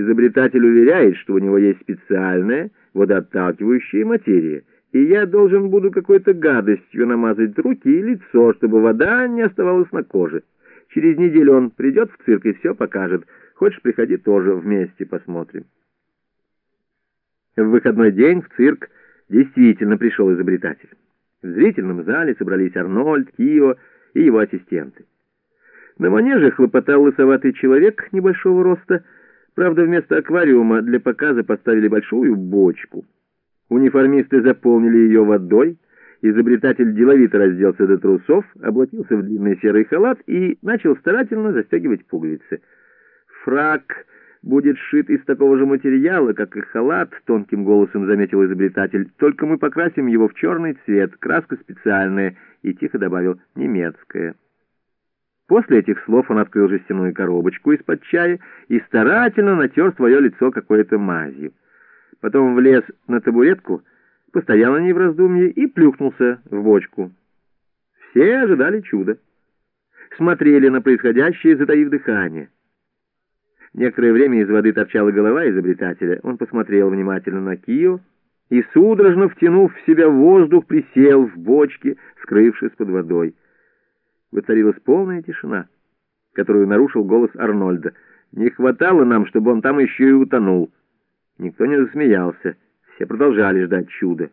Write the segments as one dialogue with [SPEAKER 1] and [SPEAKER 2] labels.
[SPEAKER 1] Изобретатель уверяет, что у него есть специальная водоотталкивающая материя, и я должен буду какой-то гадостью намазать руки и лицо, чтобы вода не оставалась на коже. Через неделю он придет в цирк и все покажет. Хочешь, приходи тоже вместе посмотрим. В выходной день в цирк действительно пришел изобретатель. В зрительном зале собрались Арнольд, Кио и его ассистенты. На манеже хлопотал лысоватый человек небольшого роста, правда, вместо аквариума для показа поставили большую бочку. Униформисты заполнили ее водой, изобретатель деловито разделся до трусов, облачился в длинный серый халат и начал старательно застегивать пуговицы. Фрак будет сшит из такого же материала, как и халат, тонким голосом заметил изобретатель. Только мы покрасим его в черный цвет, краска специальная, и тихо добавил немецкая. После этих слов он открыл жестяную коробочку из-под чая и старательно натер свое лицо какой-то мазью. Потом влез на табуретку, постоял на ней в раздумье и плюхнулся в бочку. Все ожидали чуда. Смотрели на происходящее, затаив дыхание. Некоторое время из воды торчала голова изобретателя. Он посмотрел внимательно на Кио и, судорожно втянув в себя воздух, присел в бочке, скрывшись под водой. Воцарилась полная тишина, которую нарушил голос Арнольда. Не хватало нам, чтобы он там еще и утонул. Никто не засмеялся. Все продолжали ждать чуда.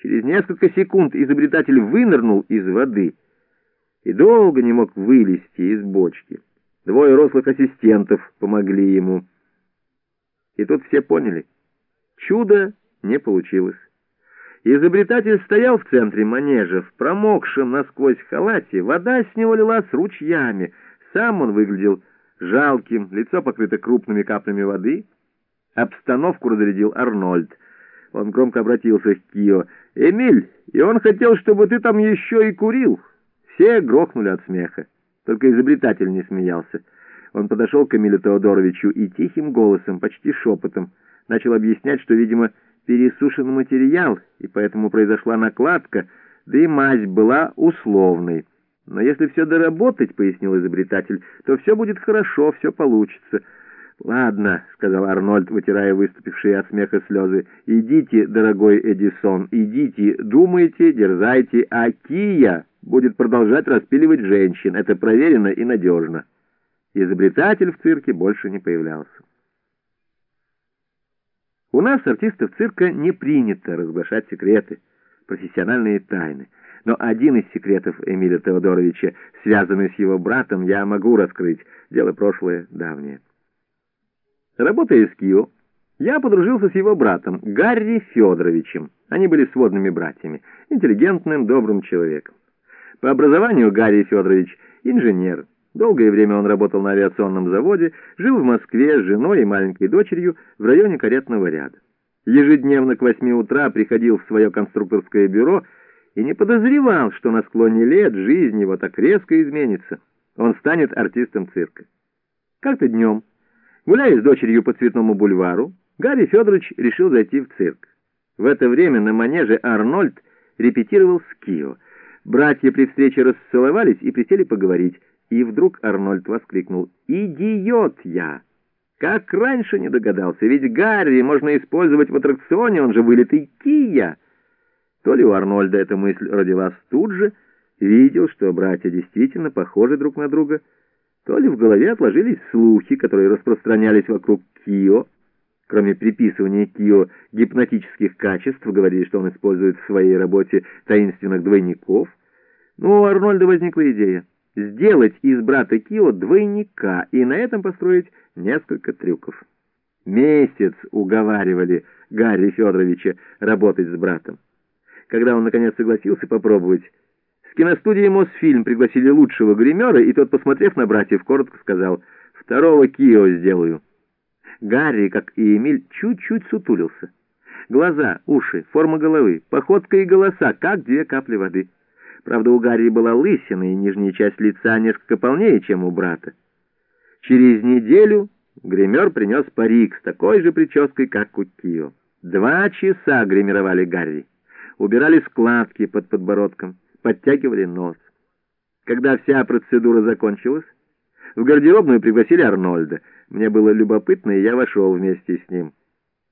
[SPEAKER 1] Через несколько секунд изобретатель вынырнул из воды и долго не мог вылезти из бочки. Двое рослых ассистентов помогли ему. И тут все поняли. Чудо не получилось. Изобретатель стоял в центре манежа, в промокшем насквозь халате, вода с него лилась ручьями. Сам он выглядел жалким, лицо покрыто крупными каплями воды. Обстановку разрядил Арнольд. Он громко обратился к Кио. «Эмиль, и он хотел, чтобы ты там еще и курил». Все грохнули от смеха. Только изобретатель не смеялся. Он подошел к Эмилю Теодоровичу и тихим голосом, почти шепотом, начал объяснять, что, видимо, пересушен материал, и поэтому произошла накладка, да и мазь была условной. Но если все доработать, — пояснил изобретатель, — то все будет хорошо, все получится. «Ладно», — сказал Арнольд, вытирая выступившие от смеха слезы, — «идите, дорогой Эдисон, идите, думайте, дерзайте, а Кия...» будет продолжать распиливать женщин. Это проверено и надежно. Изобретатель в цирке больше не появлялся. У нас, артистов цирка, не принято разглашать секреты, профессиональные тайны. Но один из секретов Эмиля Теодоровича, связанный с его братом, я могу раскрыть. Дело прошлое, давнее. Работая с Кио, я подружился с его братом, Гарри Федоровичем. Они были сводными братьями, интеллигентным, добрым человеком. По образованию Гарри Федорович инженер. Долгое время он работал на авиационном заводе, жил в Москве с женой и маленькой дочерью в районе каретного ряда. Ежедневно к восьми утра приходил в свое конструкторское бюро и не подозревал, что на склоне лет жизнь его так резко изменится. Он станет артистом цирка. Как-то днем, гуляя с дочерью по Цветному бульвару, Гарри Федорович решил зайти в цирк. В это время на манеже Арнольд репетировал с Кио. Братья при встрече расцеловались и присели поговорить. И вдруг Арнольд воскликнул «Идиот я!» Как раньше не догадался, ведь Гарри можно использовать в аттракционе, он же вылитый Кия. То ли у Арнольда эта мысль родилась тут же, видел, что братья действительно похожи друг на друга, то ли в голове отложились слухи, которые распространялись вокруг Кио, Кроме приписывания Кио гипнотических качеств, говорили, что он использует в своей работе таинственных двойников. Но у Арнольда возникла идея сделать из брата Кио двойника и на этом построить несколько трюков. Месяц уговаривали Гарри Федоровича работать с братом. Когда он, наконец, согласился попробовать, с киностудии «Мосфильм» пригласили лучшего гримера, и тот, посмотрев на братьев, коротко сказал «Второго Кио сделаю». Гарри, как и Эмиль, чуть-чуть сутулился. Глаза, уши, форма головы, походка и голоса, как две капли воды. Правда, у Гарри была лысина, и нижняя часть лица несколько полнее, чем у брата. Через неделю гример принес парик с такой же прической, как у Кио. Два часа гримировали Гарри. Убирали складки под подбородком, подтягивали нос. Когда вся процедура закончилась, В гардеробную пригласили Арнольда. Мне было любопытно, и я вошел вместе с ним.